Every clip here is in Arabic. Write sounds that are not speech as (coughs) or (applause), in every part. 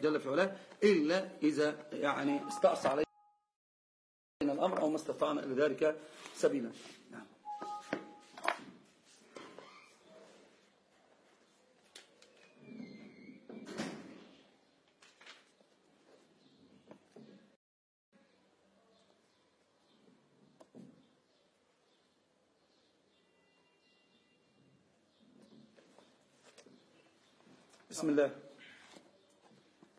جل في علاه إلا إذا يعني استعصى علينا الأمر أو ما استطعنا إلى ذلك سبيلا. نعم. بسم الله.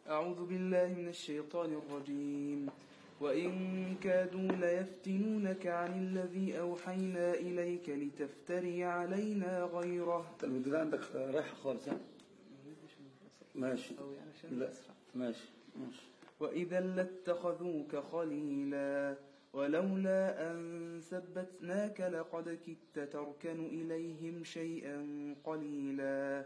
أعوذ بالله من الشيطان الرجيم. وإن كادوا ليفتنونك عن الذي أوحينا إليك لتفتري علينا غيره. ده عندك رايحة خالص ها؟ ماشي. يعني لا. ماشي ماشي. وإذا لاتخذوك خليلا ولولا أن ثبتناك لقد كدت تركن إليهم شيئا قليلا.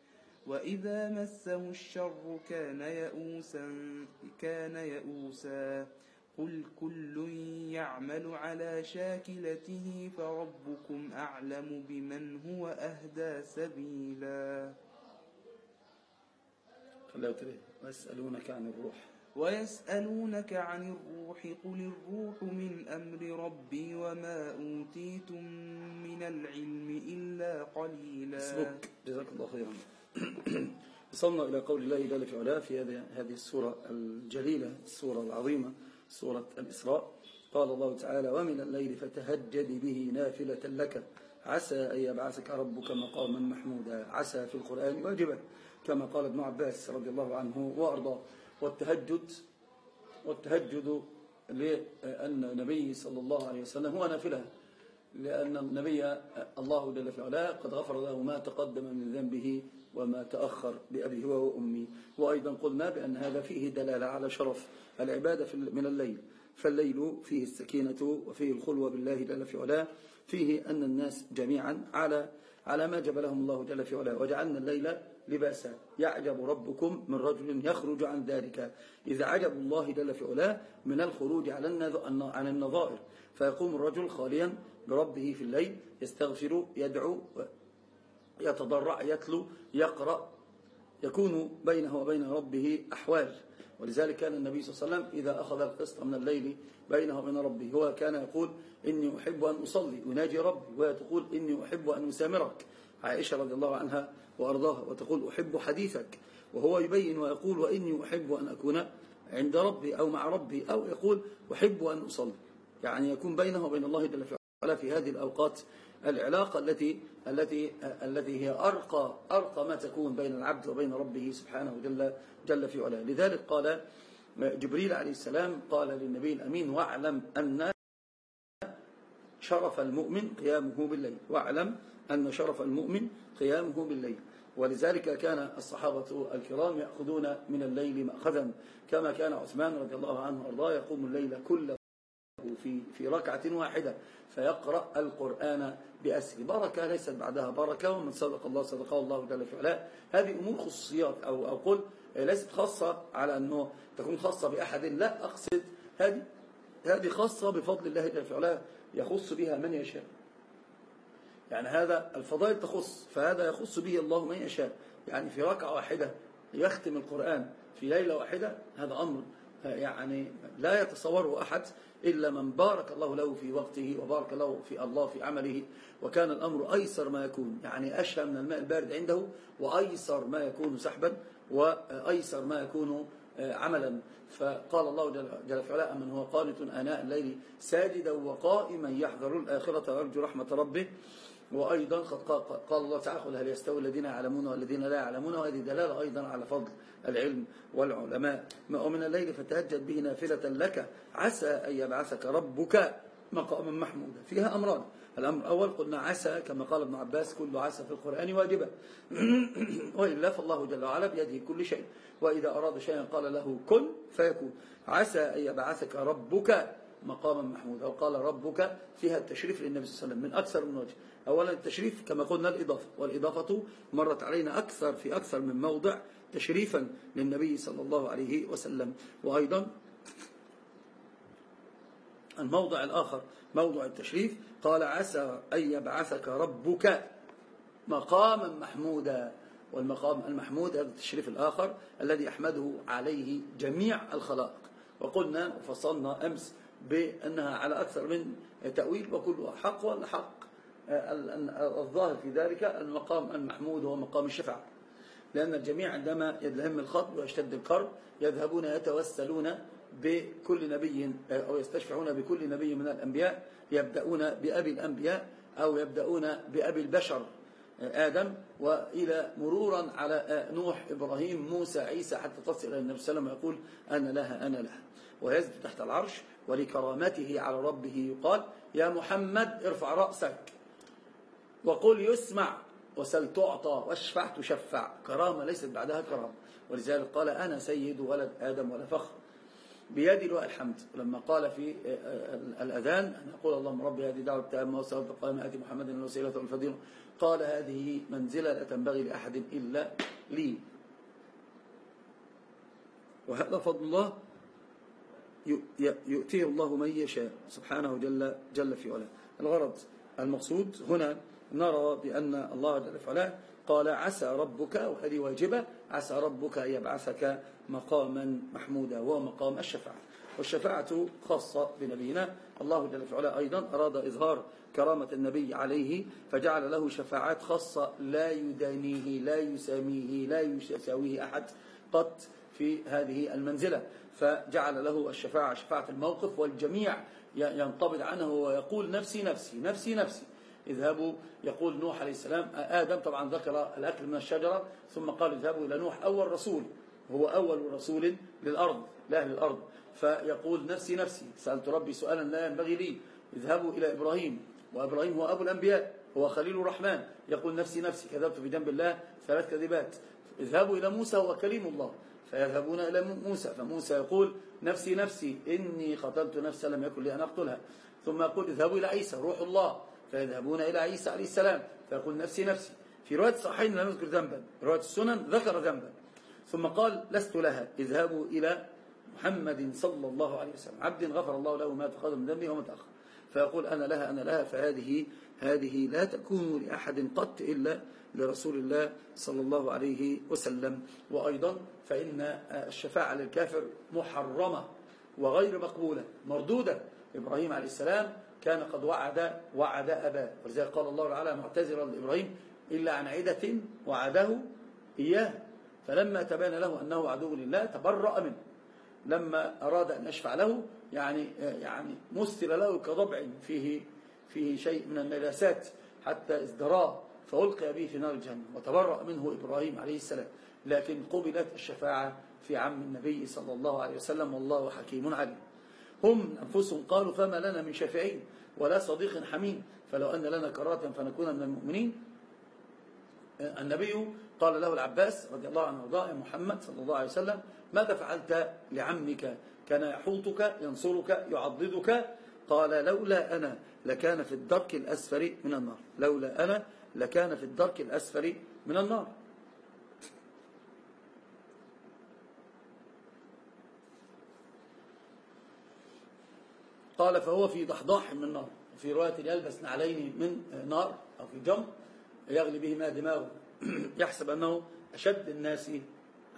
وإذا مسه الشر كان يئوسا كان يئوسا. قل كل يعمل على شاكلته فربكم أعلم بمن هو أهدى سبيلا. ويسألونك عن الروح. ويسألونك عن الروح قل الروح من أمر ربي وما أوتيتم من العلم إلا قليلا. جزاك الله خيرا. (coughs) وصلنا إلى قول الله في علاه في هذه السورة الجليلة السورة العظيمة سورة الإسراء. قال الله تعالى ومن الليل فتهجد به نافلة لك عسى أن يبعثك ربك مقاما محمودا عسى في القرآن واجبا. كما قال ابن عباس رضي الله عنه وأرضاه والتهجد والتهجد لأن النبي صلى الله عليه وسلم هو نافلة لأن النبي الله جل في علاه قد غفر له ما تقدم من ذنبه وما تأخر بأبيه وأمي وأيضا قلنا بأن هذا فيه دلالة على شرف العبادة من الليل. فالليل فيه السكينة وفيه الخلوة بالله جل في علاه. فيه أن الناس جميعا على على ما جبلهم الله جل في علاه. وجعلنا الليل لباسا. يعجب ربكم من رجل يخرج عن ذلك. إذا عجب الله جل في علاه من الخروج على النظائر. فيقوم الرجل خاليا بربه في الليل يستغفر يدعو يتضرع يتلو يقرأ يكون بينه وبين ربه أحوال. ولذلك كان النبي صلى الله عليه وسلم إذا أخذ القسط من الليل بينه وبين ربه هو كان يقول إني أحب أن أصلي. أناجي ربي وهي تقول إني أحب أن أسامرك. عائشة رضي الله عنها وأرضاها وتقول أحب حديثك. وهو يبين ويقول وإني أحب أن أكون عند ربي أو مع ربي. أو يقول أحب أن أصلي. يعني يكون بينه وبين الله جل وعلا في هذه الأوقات العلاقة التي التي التي هي أرقى أرقى ما تكون بين العبد وبين ربه سبحانه جل جل في علاه. لذلك قال جبريل عليه السلام قال للنبي الأمين واعلم أن شرف المؤمن قيامه بالليل. واعلم أن شرف المؤمن قيامه بالليل. ولذلك كان الصحابة الكرام يأخذون من الليل مأخذا. كما كان عثمان رضي الله عنه وأرضاه يقوم الليل كله في في ركعة واحدة فيقرأ القرآن بأسر بركة ليست بعدها بركة ومن صدق الله صدقه الله جل في هذه أمور خصوصيات أو أو قل ليست خاصة على أنه تكون خاصة بأحد. لا أقصد هذه هذه خاصة بفضل الله جل في يخص بها من يشاء. يعني هذا الفضائل تخص فهذا يخص به الله من يشاء. يعني في ركعة واحدة يختم القرآن في ليلة واحدة هذا أمر. يعني لا يتصوره أحد إلا من بارك الله له في وقته وبارك له في الله في عمله وكان الأمر أيسر ما يكون يعني أشهى من الماء البارد عنده وأيسر ما يكون سحبا وأيسر ما يكون آه، عملا. فقال الله جل في من هو قانت آناء الليل ساجدا وقائما يحذر الآخرة ويرجو رحمة ربه. وأيضا قال الله تعالى قل هل يستوي الذين يعلمون والذين لا يعلمون؟ وهذه دلالة أيضا على فضل العلم والعلماء. ومن الليل فتهجد به نافلة لك عسى أن يبعثك ربك مقاما محمودا. فيها أمران. الأمر الأول قلنا عسى كما قال ابن عباس كل عسى في القرآن واجبة (clears throat) وإلا فالله جل وعلا بيده كل شيء. وإذا أراد شيئا قال له كن فيكون. عسى أن يبعثك ربك مقاما محمودا أو قال ربك فيها التشريف للنبي صلى الله عليه وسلم من أكثر من وجه. أولا التشريف كما قلنا الإضافة والإضافة مرت علينا أكثر في أكثر من موضع تشريفا للنبي صلى الله عليه وسلم. وأيضا الموضع الآخر موضع التشريف قال عسى أن يبعثك ربك مقاما محمودا. والمقام المحمود هذا التشريف الآخر الذي أحمده عليه جميع الخلائق. وقلنا وفصلنا أمس بأنها على أكثر من تأويل وكلها حق ولا حق الظاهر في ذلك المقام المحمود هو مقام الشفاعة. لأن الجميع عندما يدلهم الخطب ويشتد الكرب يذهبون يتوسلون بكل نبي أو يستشفعون بكل نبي من الأنبياء يبدأون بأبي الأنبياء أو يبدأون بأبي البشر آدم وإلى مرورا على نوح إبراهيم موسى عيسى حتى تصل إلى النبي صلى الله عليه وسلم ويقول أنا لها أنا لها. ويزد تحت العرش ولكرامته على ربه يقال يا محمد ارفع رأسك. وقل يسمع. وسل تعطى. واشفع تشفع. كرامة ليست بعدها كرامة. ولذلك قال أنا سيد ولد آدم ولا فخر. بيدي له الحمد. ولما قال في آه، آه، الأذان أن يقول اللهم ربي هذه دعوة التامة وصلاة القائمة آتي محمد الوسيلة والفضيلة. قال هذه منزلة لا تنبغي لأحد إلا لي. وهذا فضل الله يؤتيه الله من يشاء سبحانه جل, جل في علاه. الغرض المقصود هنا نرى بأن الله جل في علاه قال عسى ربك وهذه واجبة عسى ربك أن يبعثك مقاما محمودا وهو مقام الشفاعة. والشفاعة خاصة بنبينا. الله جل في علاه أيضا أراد إظهار كرامة النبي عليه فجعل له شفاعات خاصة لا يدانيه لا يساميه لا يساويه أحد قط في هذه المنزلة. فجعل له الشفاعة شفاعة الموقف والجميع ينقبض عنه ويقول نفسي نفسي نفسي نفسي. اذهبوا يقول نوح عليه السلام آدم طبعا ذكر الأكل من الشجرة ثم قال اذهبوا إلى نوح أول رسول هو أول رسول للأرض لأهل الأرض. فيقول نفسي نفسي سألت ربي سؤالا لا ينبغي لي. اذهبوا إلى إبراهيم وإبراهيم هو أبو الأنبياء هو خليل الرحمن. يقول نفسي نفسي كذبت في جنب الله ثلاث كذبات. اذهبوا إلى موسى هو كليم الله. فيذهبون إلى موسى فموسى يقول نفسي نفسي إني قتلت نفسا لم يكن لي أن أقتلها. ثم يقول اذهبوا إلى عيسى روح الله. فيذهبون إلى عيسى عليه السلام فيقول نفسي نفسي. في رواية الصحيحين لم يذكر ذنبا رواية السنن ذكر ذنبا. ثم قال لست لها اذهبوا إلى محمد صلى الله عليه وسلم عبد غفر الله له ما تقدم من ذنبه وما تأخر. فيقول أنا لها أنا لها فهذه هذه لا تكون لأحد قط إلا لرسول الله صلى الله عليه وسلم. وأيضا فإن الشفاعة للكافر محرمة وغير مقبولة مردودة. إبراهيم عليه السلام كان قد وعد وعد أباه. ولذلك قال الله تعالى معتذرا لإبراهيم إلا عن عدة وعده إياه. فلما تبين له أنه عدو لله تبرأ منه. لما أراد أن يشفع له يعني يعني مثل له كضبع فيه فيه شيء من النجاسات حتى ازدراه فألقي به في نار الجنة وتبرأ منه إبراهيم عليه السلام. لكن قبلت الشفاعة في عم النبي صلى الله عليه وسلم والله حكيم عليم. هم أنفسهم قالوا فما لنا من شافعين ولا صديق حميم فلو أن لنا كرات فنكون من المؤمنين. النبي قال له العباس رضي الله عنه وارضاه محمد صلى الله عليه وسلم ماذا فعلت لعمك؟ كان يحوطك ينصرك يعضدك؟ قال لولا أنا لكان في الدرك الأسفل من النار لولا أنا لكان في الدرك الأسفل من النار. قال فهو في ضحضاح من نار في رواية يلبس نعلين من نار أو في جمر. يغلي بهما دماغه. (clears throat) يحسب أنه أشد الناس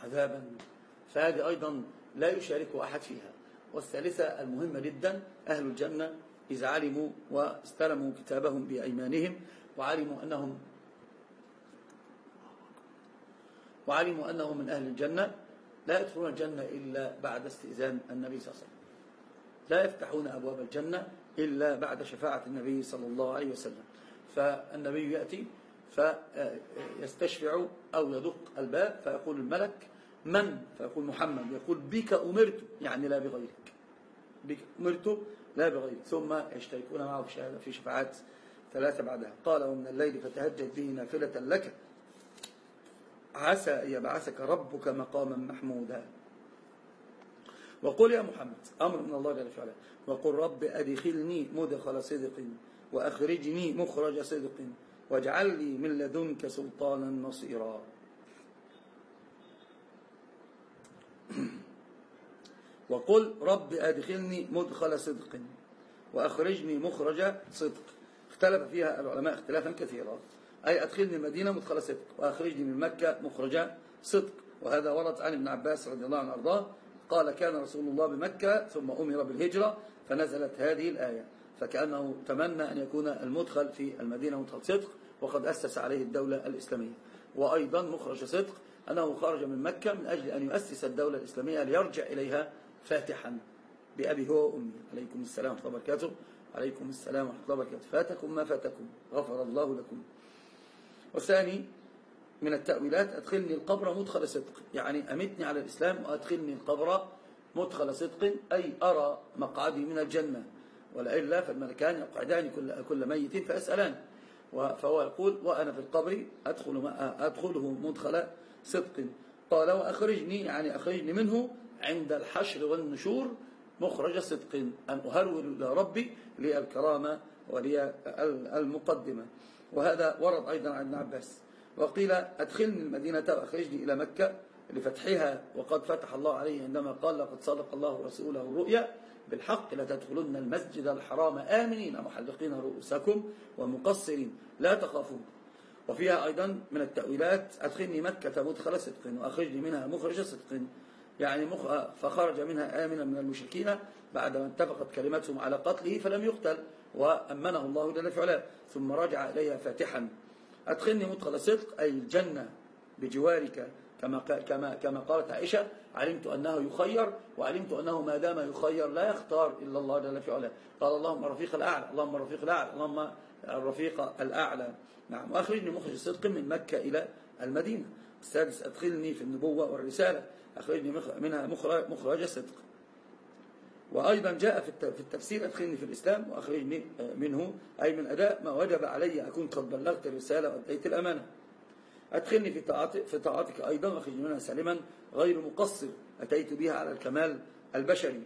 عذابا. فهذه أيضا لا يشارك أحد فيها. والثالثة المهمة جدا أهل الجنة إذا علموا واستلموا كتابهم بأيمانهم وعلموا أنهم وعلموا أنهم من أهل الجنة لا يدخلون الجنة إلا بعد استئذان النبي صلى الله عليه وسلم. لا يفتحون أبواب الجنة إلا بعد شفاعة النبي صلى الله عليه وسلم. فالنبي يأتي فيستشفع أو يدق الباب فيقول الملك من؟ فيقول محمد. يقول بك أمرت. يعني لا بغيرك. بك أمرت لا بغيرك. ثم يشتركون معه في شفاعات ثلاثة بعدها. قال ومن الليل فتهجد به نافلة لك. عسى أن يبعثك ربك مقاما محمودا. وقل يا محمد أمر من الله جل وعلا. وقل رب أدخلني مدخل صدق وأخرجني مخرج صدق. واجعل لي من لدنك سلطانا نصيرا. وقل رب أدخلني مدخل صدق وأخرجني مخرج صدق. اختلف فيها العلماء اختلافا كثيرا. أي أدخلني المدينة مدخل صدق وأخرجني من مكة مخرج صدق. وهذا ورد عن ابن عباس رضي الله عنه وأرضاه. قال كان رسول الله بمكة ثم أمر بالهجرة فنزلت هذه الآية. فكأنه تمنى أن يكون المدخل في المدينة مدخل صدق وقد أسس عليه الدولة الإسلامية. وأيضا مخرج صدق أنه خرج من مكة من أجل أن يؤسس الدولة الإسلامية ليرجع إليها فاتحا بأبي هو وأمي. عليكم السلام ورحمة الله وبركاته. عليكم السلام ورحمة الله وبركاته. فاتكم ما فاتكم. غفر الله لكم. والثاني من التأويلات أدخلني القبر مدخل صدق. يعني أمتني على الإسلام وأدخلني القبر مدخل صدق أي أرى مقعدي من الجنة. ولئلا فالملكان يقعدان كل, كل ميت فأسألان. فهو يقول وأنا في القبر أدخل أدخله مدخل صدق. قال وأخرجني يعني أخرجني منه عند الحشر والنشور مخرج صدق. أن أهرول إلى ربي للكرامة ولي المقدمة. وهذا ورد أيضا عن ابن عباس. وقيل أدخلني المدينة وأخرجني إلى مكة لفتحها. وقد فتح الله عليه عندما قال لقد صدق الله رسوله الرؤيا. بالحق لتدخلن المسجد الحرام آمنين محلقين رؤوسكم ومقصرين لا تخافون. وفيها أيضا من التأويلات أدخلني مكة مدخل صدق وأخرجني منها مخرج صدق. يعني مخ... فخرج منها آمنا من المشركين بعدما اتفقت كلمتهم على قتله فلم يقتل وأمنه الله جل فعلا ثم رجع إليها فاتحا. أدخلني مدخل صدق أي الجنة بجوارك كما كما كما قالت عائشة علمت أنه يخير وعلمت أنه ما دام يخير لا يختار إلا الله جل في علاه. قال اللهم الرفيق الأعلى اللهم الرفيق الأعلى اللهم الرفيق الأعلى. نعم. وأخرجني مخرج صدق من مكة إلى المدينة. السادس أدخلني في النبوة والرسالة. أخرجني منها مخرج, مخرج صدق. وأيضا جاء في التفسير أدخلني في الإسلام وأخرجني منه. أي من أداء ما وجب علي أكون قد بلغت الرسالة وأديت الأمانة. أدخلني في طاعتك, في طاعتك أيضا وأخرجني منها سالما. غير مقصر أتيت بها على الكمال البشري.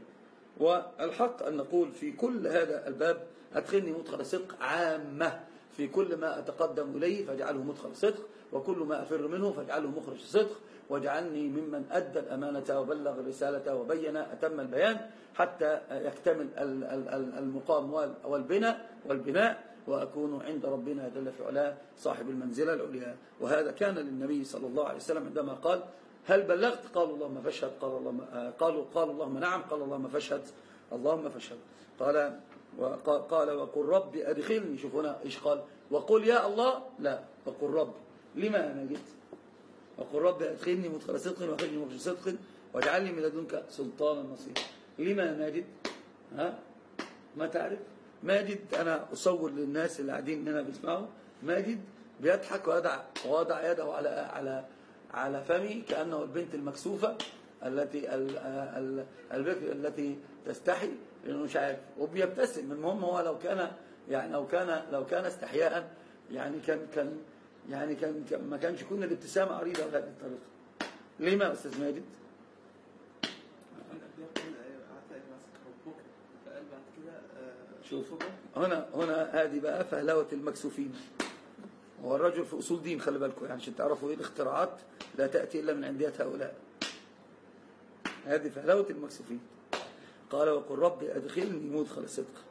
والحق أن نقول في كل هذا الباب أدخلني مدخل صدق عامة. في كل ما أتقدم إليه فاجعله مدخل صدق وكل ما أفر منه فاجعله مخرج صدق. واجعلني ممن أدى الأمانة وبلغ الرسالة وبين أتم البيان حتى يكتمل المقام والبناء والبناء. وأكون عند ربنا جل في علاه صاحب المنزلة العليا. وهذا كان للنبي صلى الله عليه وسلم عندما قال هل بلغت؟ قالوا اللهم فاشهد. قال اللهم قالوا قال اللهم نعم. قال اللهم فاشهد. اللهم فاشهد. قال قال وقل رب أدخلني. شوف هنا إيش قال وقل يا الله. لا وقل رب. لما أنا جئت وقل رب أدخلني مدخل صدق وأخرجني مخرج صدق واجعلني من لدنك سلطانا نصيرا. لما ماجد ها؟ ما تعرف؟ ماجد أنا أصور للناس اللي قاعدين هنا بيسمعوا ماجد بيضحك ويضع وضع يده على على على فمي كأنه البنت المكسوفة التي البكر التي تستحي لأنه مش عارف. وبيبتسم المهم هو لو كان يعني لو كان لو كان استحياء يعني كان كان يعني كان ما كانش كنا الابتسامة عريضة بهذه الطريقة ليه ما أستاذ ماجد؟ شوف هنا هنا هذه بقى فهلوة المكسوفين. هو الرجل في أصول دين خلي بالكم يعني عشان تعرفوا إيه الاختراعات لا تأتي إلا من عندية هؤلاء. هذه فهلوة المكسوفين. قال وقل ربي أدخلني مدخل صدق.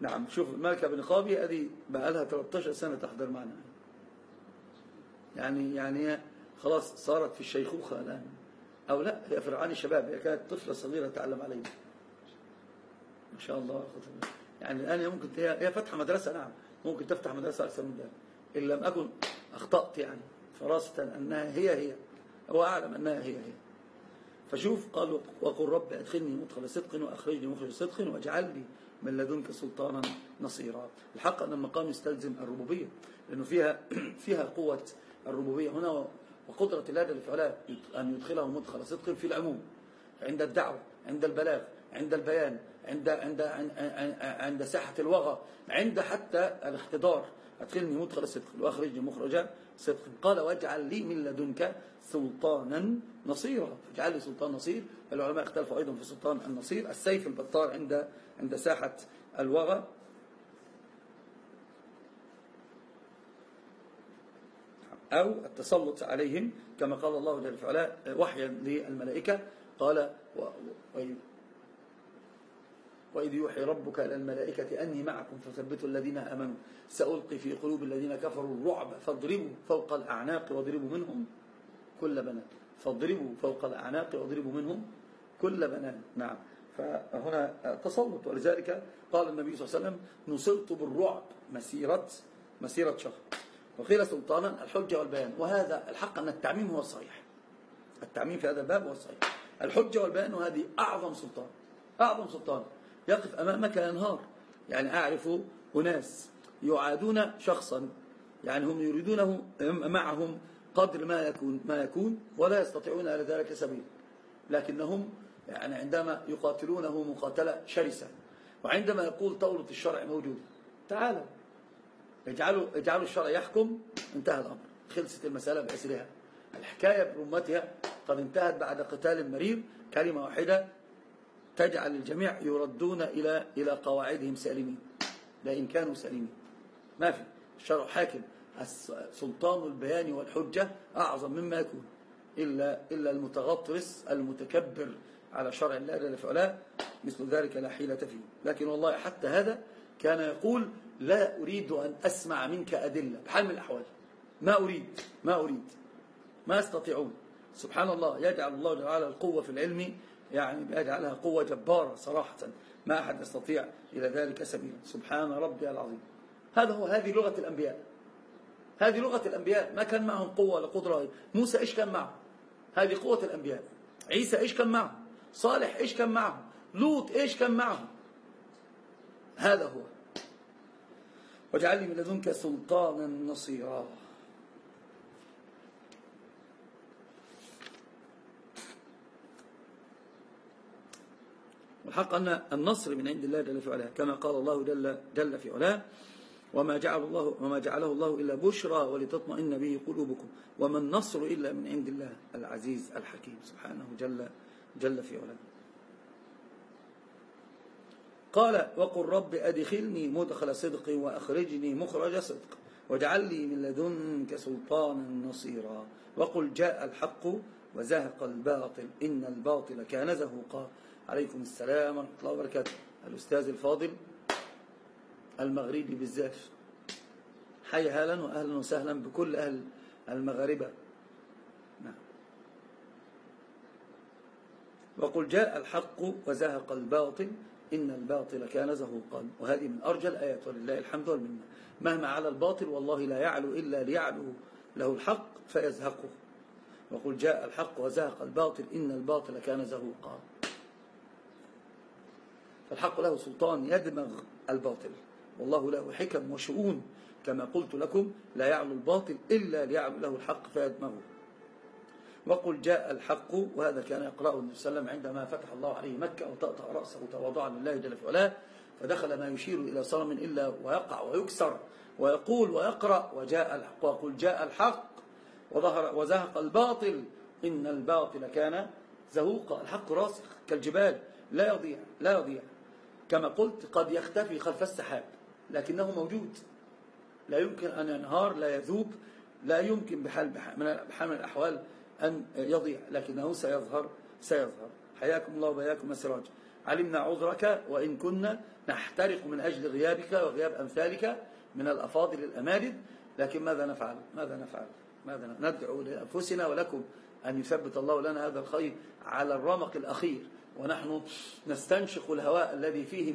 نعم شوف الملكة بن خابي هذه بقى لها 13 سنة تحضر معنا. يعني يعني خلاص صارت في الشيخوخة الآن. أو لا هي فرعاني شباب هي كانت طفلة صغيرة تعلم علينا ما شاء الله. يعني الآن هي ممكن هي فاتحة مدرسة نعم. ممكن تفتح مدرسة أكثر من ذلك. إن لم أكن أخطأت يعني فراسة أنها هي هي. هو أعلم أنها هي هي. فشوف قال وقل رب أدخلني مدخل صدق وأخرجني مخرج صدق واجعل لي من لدنك سلطانا نصيرا. الحق أن المقام يستلزم الربوبية لأنه فيها فيها قوة الربوبية. هنا وقدرة جل وعلا أن يدخله مدخل صدق في العموم عند الدعوة عند البلاغ عند البيان عند عند عند ساحة الوغى عند حتى الاحتضار. أدخلني مدخل صدق وأخرجني مخرج صدق. قال واجعل لي من لدنك سلطانا نصيرا. فاجعل لي سلطان نصير. العلماء اختلفوا أيضا في سلطان النصير السيف البطار عند عند ساحة الوغى. أو التسلط عليهم كما قال الله جل وعلا وحيا للملائكة. قال وإذ يوحي ربك إلى الملائكة أني معكم فثبتوا الذين آمنوا. سألقي في قلوب الذين كفروا الرعب فاضربوا فوق الأعناق واضربوا منهم كل بنات فاضربوا فوق الأعناق واضربوا منهم كل بنات نعم. فهنا تسلط. ولذلك قال النبي صلى الله عليه وسلم نصرت بالرعب. مسيرة مسيرة شهر وقيل سلطانا الحجة والبيان. وهذا الحق أن التعميم هو الصحيح. التعميم في هذا الباب هو الصحيح. الحجة والبيان وهذه أعظم سلطان. أعظم سلطان يقف أمامك ينهار. يعني أعرف أناس يعادون شخصا. يعني هم يريدونه معهم قدر ما يكون ما يكون ولا يستطيعون على ذلك سبيل. لكنهم يعني عندما يقاتلونه مقاتلة شرسة. وعندما يقول طاولة الشرع موجودة تعالوا. اجعلوا اجعلوا الشرع يحكم انتهى الأمر. خلصت المسألة بأسرها الحكاية برمتها قد انتهت بعد قتال مرير كلمة واحدة تجعل الجميع يردون إلى إلى قواعدهم سالمين. لئن كانوا سالمين. ما في. الشرع حاكم. سلطان البيان والحجة أعظم مما يكون. إلا, إلا المتغطرس المتكبر على شرع الله جل في مثل ذلك لا حيلة فيه. لكن والله حتى هذا كان يقول لا أريد أن أسمع منك أدلة. بحال من الأحوال. ما أريد ما أريد. ما يستطيعون سبحان الله يجعل الله تعالى القوة في العلم. يعني يجعلها قوة جبارة صراحة. ما أحد يستطيع إلى ذلك سبيلا. سبحان ربي العظيم. هذا هو هذه لغة الأنبياء. هذه لغة الأنبياء. ما كان معهم قوة ولا قدرة. موسى إيش كان معه؟ هذه قوة الأنبياء. عيسى إيش كان معه؟ صالح إيش كان معه؟ لوط إيش كان معه؟ هذا هو. واجعل لي من لدنك سلطانا نصيرا. والحق أن النصر من عند الله جل في علاه كما قال الله جل, جل في علاه وما جعل الله وما جعله الله إلا بشرى ولتطمئن به قلوبكم وما النصر إلا من عند الله العزيز الحكيم سبحانه جل جل في علاه. قال وقل رب أدخلني مدخل صدق وأخرجني مخرج صدق واجعل لي من لدنك سلطانا نصيرا. وقل جاء الحق وزهق الباطل إن الباطل كان زهوقا. عليكم السلام ورحمة الله وبركاته. الأستاذ الفاضل المغربي بالذات. حي هلا وأهلا وسهلا بكل أهل المغاربة. نعم. وقل جاء الحق وزهق الباطل إن الباطل كان زهوقا. وهذه من أرجى الآيات ولله الحمد والمنة. مهما على الباطل والله لا يعلو إلا ليعلو له الحق فيزهقه. وقل جاء الحق وزهق الباطل إن الباطل كان زهوقا. فالحق له سلطان يدمغ الباطل. والله له حكم وشؤون. كما قلت لكم لا يعلو الباطل إلا ليعلو له الحق فيدمغه. وقل جاء الحق وهذا كان يقرأه النبي صلى الله عليه وسلم عندما فتح الله عليه مكة وطأطأ رأسه تواضعا لله جل في علاه فدخل ما يشير إلى صنم إلا ويقع ويكسر ويقول ويقرأ وجاء الحق وقل جاء الحق وظهر وزهق الباطل إن الباطل كان زهوقا الحق راسخ كالجبال لا يضيع لا يضيع. كما قلت قد يختفي خلف السحاب لكنه موجود. لا يمكن أن ينهار لا يذوب لا يمكن بحال بحال من الأحوال أن يضيع لكنه سيظهر سيظهر. حياكم الله وبياكم السراج علمنا عذرك وإن كنا نحترق من أجل غيابك وغياب أمثالك من الأفاضل الأماجد لكن ماذا نفعل؟ ماذا نفعل؟ ماذا ندعو لأنفسنا ولكم أن يثبت الله لنا هذا الخير على الرمق الأخير. ونحن نستنشق الهواء الذي فيه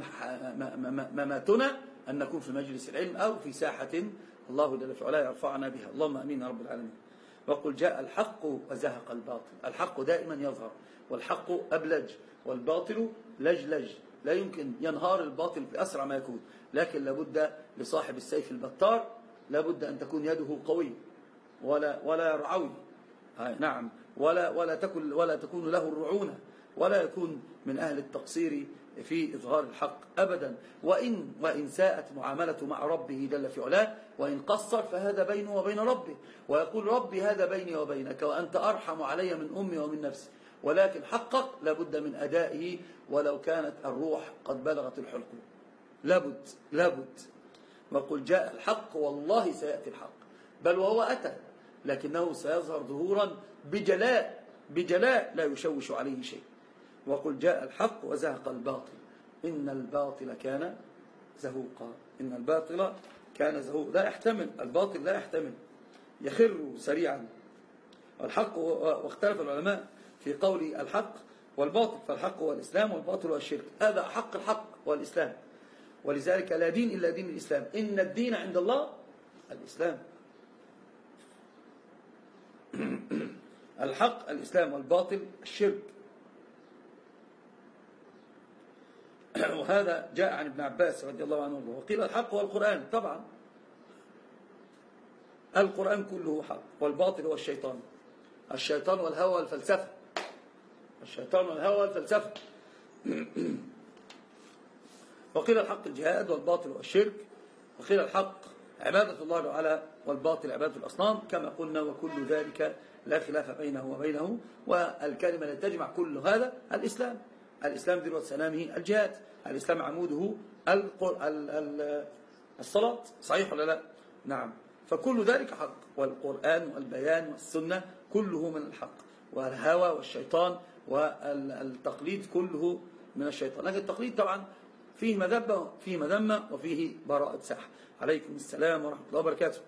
مماتنا أن نكون في مجلس العلم أو في ساحة الله جل في علاه يرفعنا بها. اللهم أمين يا رب العالمين. وقل جاء الحق وزهق الباطل. الحق دائما يظهر والحق أبلج والباطل لجلج. لا يمكن ينهار الباطل بأسرع ما يكون. لكن لابد لصاحب السيف البتار لابد أن تكون يده قوية ولا ولا يرعوي نعم. ولا ولا تكن ولا تكون له الرعونة. ولا يكون من أهل التقصير في إظهار الحق أبدا. وإن, وإن ساءت معاملته مع ربه جل في علاه وإن قصر فهذا بينه وبين ربه. ويقول ربي هذا بيني وبينك وأنت أرحم علي من أمي ومن نفسي. ولكن حقق لابد من أدائه ولو كانت الروح قد بلغت الحلقوم لابد لابد. وقل جاء الحق والله سيأتي الحق. بل وهو أتى لكنه سيظهر ظهورا بجلاء بجلاء لا يشوش عليه شيء. وقل جاء الحق وزهق الباطل. إن الباطل كان زهوقا. إن الباطل كان زهوقا لا يحتمل. الباطل لا يحتمل. يخر سريعا. الحق واختلف العلماء في قول الحق والباطل. فالحق هو الإسلام والباطل هو الشرك. هذا حق الحق هو الإسلام. ولذلك لا دين إلا دين الإسلام. إن الدين عند الله الإسلام. (clears throat) الحق الإسلام والباطل الشرك. (clears throat) وهذا جاء عن ابن عباس رضي الله عنه وقيل الحق هو القرآن طبعا القرآن كله حق والباطل هو الشيطان. الشيطان والهوى والفلسفة. الشيطان والهوى والفلسفة. (clears throat) وقيل الحق الجهاد والباطل والشرك وقيل الحق عبادة الله تعالى والباطل عبادة الأصنام. كما قلنا وكل ذلك لا خلاف بينه وبينه. والكلمة التي تجمع كل هذا الإسلام. الإسلام ذروة سلامه الجهاد. الإسلام عموده الصلاة صحيح ولا لا؟ نعم. فكل ذلك حق. والقرآن والبيان والسنة كله من الحق. والهوى والشيطان والتقليد كله من الشيطان. لكن التقليد طبعا فيه مذبة فيه مذمة وفيه براءة ساحة. عليكم السلام ورحمة الله وبركاته.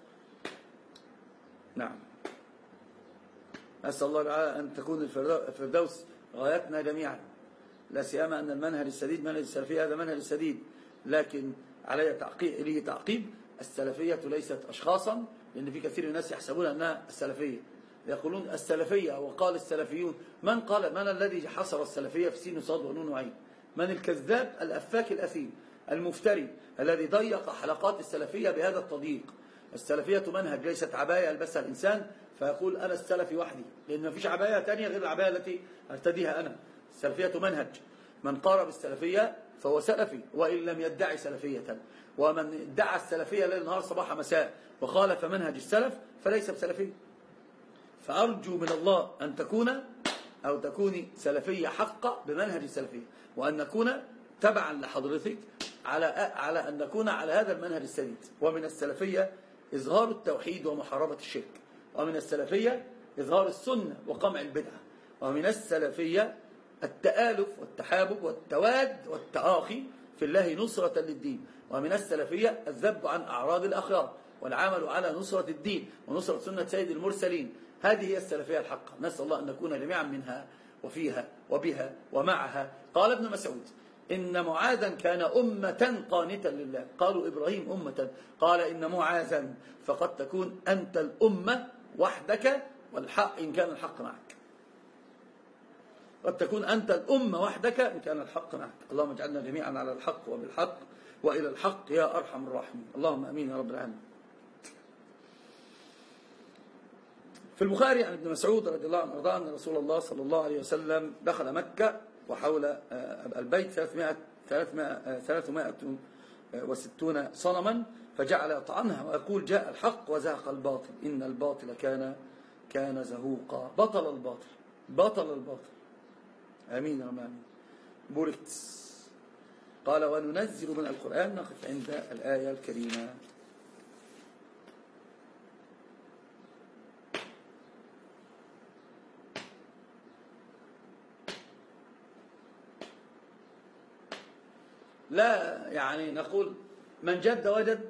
نعم. أسأل الله تعالى أن تكون الفردوس غايتنا جميعا. لا سيما أن المنهج السديد منهج السلفية هذا منهج السديد لكن علي تعقيب إليه تعقيب. السلفية ليست أشخاصا لأن في كثير من الناس يحسبون أنها السلفية. يقولون السلفية وقال السلفيون من قال من الذي حصر السلفية في سين صاد ونون وعين؟ من الكذاب الأفاك الأثيم المفتري الذي ضيق حلقات السلفية بهذا التضييق؟ السلفية منهج ليست عباية يلبسها الإنسان فيقول أنا السلفي وحدي لأن ما فيش عباية ثانية غير العباية التي أرتديها أنا. السلفية منهج. من قارب السلفية فهو سلفي وإن لم يدعي سلفية. ومن ادعى السلفية ليل نهار صباح مساء وخالف منهج السلف فليس بسلفي. فأرجو من الله أن تكون أو تكوني سلفية حقة بمنهج السلفية وأن نكون تبعا لحضرتك على على أن نكون على هذا المنهج السديد. ومن السلفية إظهار التوحيد ومحاربة الشرك. ومن السلفية إظهار السنة وقمع البدعة. ومن السلفية التآلف والتحابب والتواد والتآخي في الله نصرة للدين. ومن السلفية الذب عن أعراض الأخلاق والعمل على نصرة الدين ونصرة سنة سيد المرسلين. هذه هي السلفية الحقة. نسأل الله أن نكون جميعا منها وفيها وبها ومعها. قال ابن مسعود إن معاذا كان أمة قانتا لله. قالوا إبراهيم أمة. قال إن معاذا فقد تكون أنت الأمة وحدك والحق إن كان الحق معك. قد تكون أنت الأمة وحدك إن كان الحق معك. اللهم اجعلنا جميعا على الحق وبالحق وإلى الحق يا أرحم الراحمين. اللهم أمين يا رب العالمين. في البخاري عن ابن مسعود رضي الله عنه وارضاه أن رسول الله صلى الله عليه وسلم دخل مكة وحول آه، البيت 300 300 360 صنما فجعل يطعنها ويقول جاء الحق وزهق الباطل. إن الباطل كان كان زهوقا. بطل الباطل بطل الباطل. آمين يا العالمين. بوركت قال وننزل من القرآن نقف عند الآية الكريمة. لا يعني نقول من جد وجد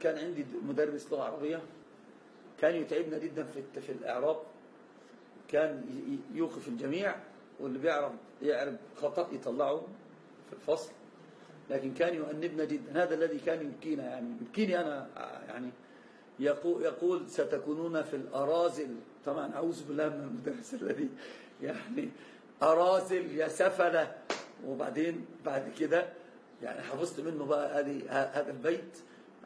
كان عندي مدرس لغة عربية. كان يتعبنا جدا في في الإعراب. كان يوقف الجميع. واللي بيعرف يعرف خطأ يطلعه في الفصل. لكن كان يؤنبنا جدا. هذا الذي كان يبكينا يعني. يبكيني أنا يعني يقول, يقول ستكونون في الأرازل طبعا أعوذ بالله من المدرس الذي يعني أرازل يا سفلة. وبعدين بعد كده يعني حفظت منه بقى هذه هذا البيت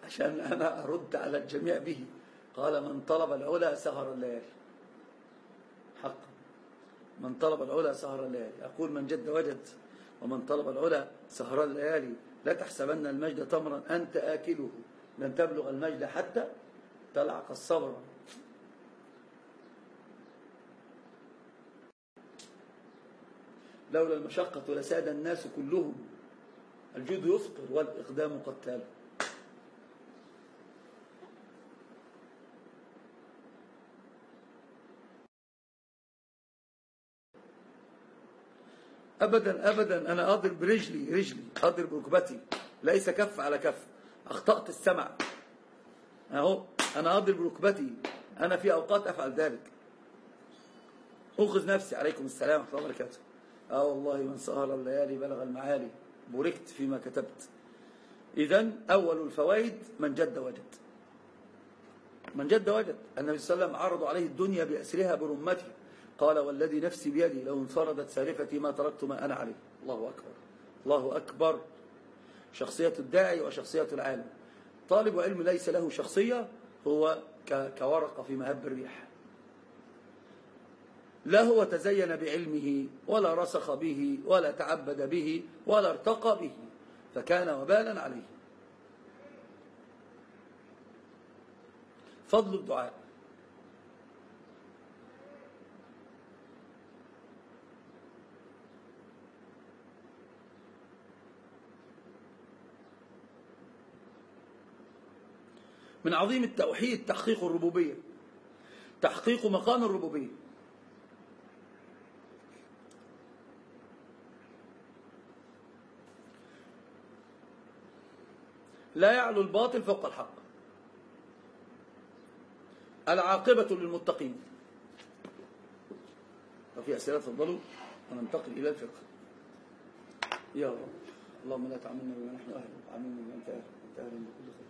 عشان أنا أرد على الجميع به. قال من طلب العلا سهر الليالي من طلب العلا سهر الليالي. أقول من جد وجد ومن طلب العلا سهر الليالي. لا تحسبن المجد تمرا أنت آكله. لن تبلغ المجد حتى تلعق الصبر. لولا المشقة لساد الناس كلهم. الجود يفطر والإقدام قتال. أبدا أبدا أنا أضرب رجلي رجلي أضرب ركبتي. ليس كف على كف. أخطأت السمع. أهو أنا أضرب ركبتي. أنا في أوقات أفعل ذلك. أخذ نفسي. عليكم السلام ورحمة الله وبركاته. آه والله من سهر الليالي بلغ المعالي. بوركت فيما كتبت. إذا أول الفوائد من جد وجد. من جد وجد. النبي صلى الله عليه وسلم عرض عليه الدنيا بأسرها برمته. قال والذي نفسي بيدي لو انفردت سالفتي ما تركت ما أنا عليه. الله أكبر. الله أكبر. شخصية الداعي وشخصية العالم. طالب علم ليس له شخصية هو كورقة في مهب الريح لا هو تزين بعلمه ولا رسخ به ولا تعبد به ولا ارتقى به فكان وبالا عليه. فضل الدعاء. من عظيم التوحيد تحقيق الربوبية. تحقيق مقام الربوبية. لا يعلو الباطل فوق الحق. العاقبة للمتقين. وفي أسئلة؟ تفضلوا. وننتقل إلى الفقه. يا رب. اللهم لا تعاملنا بما نحن أهل. وعاملنا بما أنت أهل. أنت أهل بكل خير.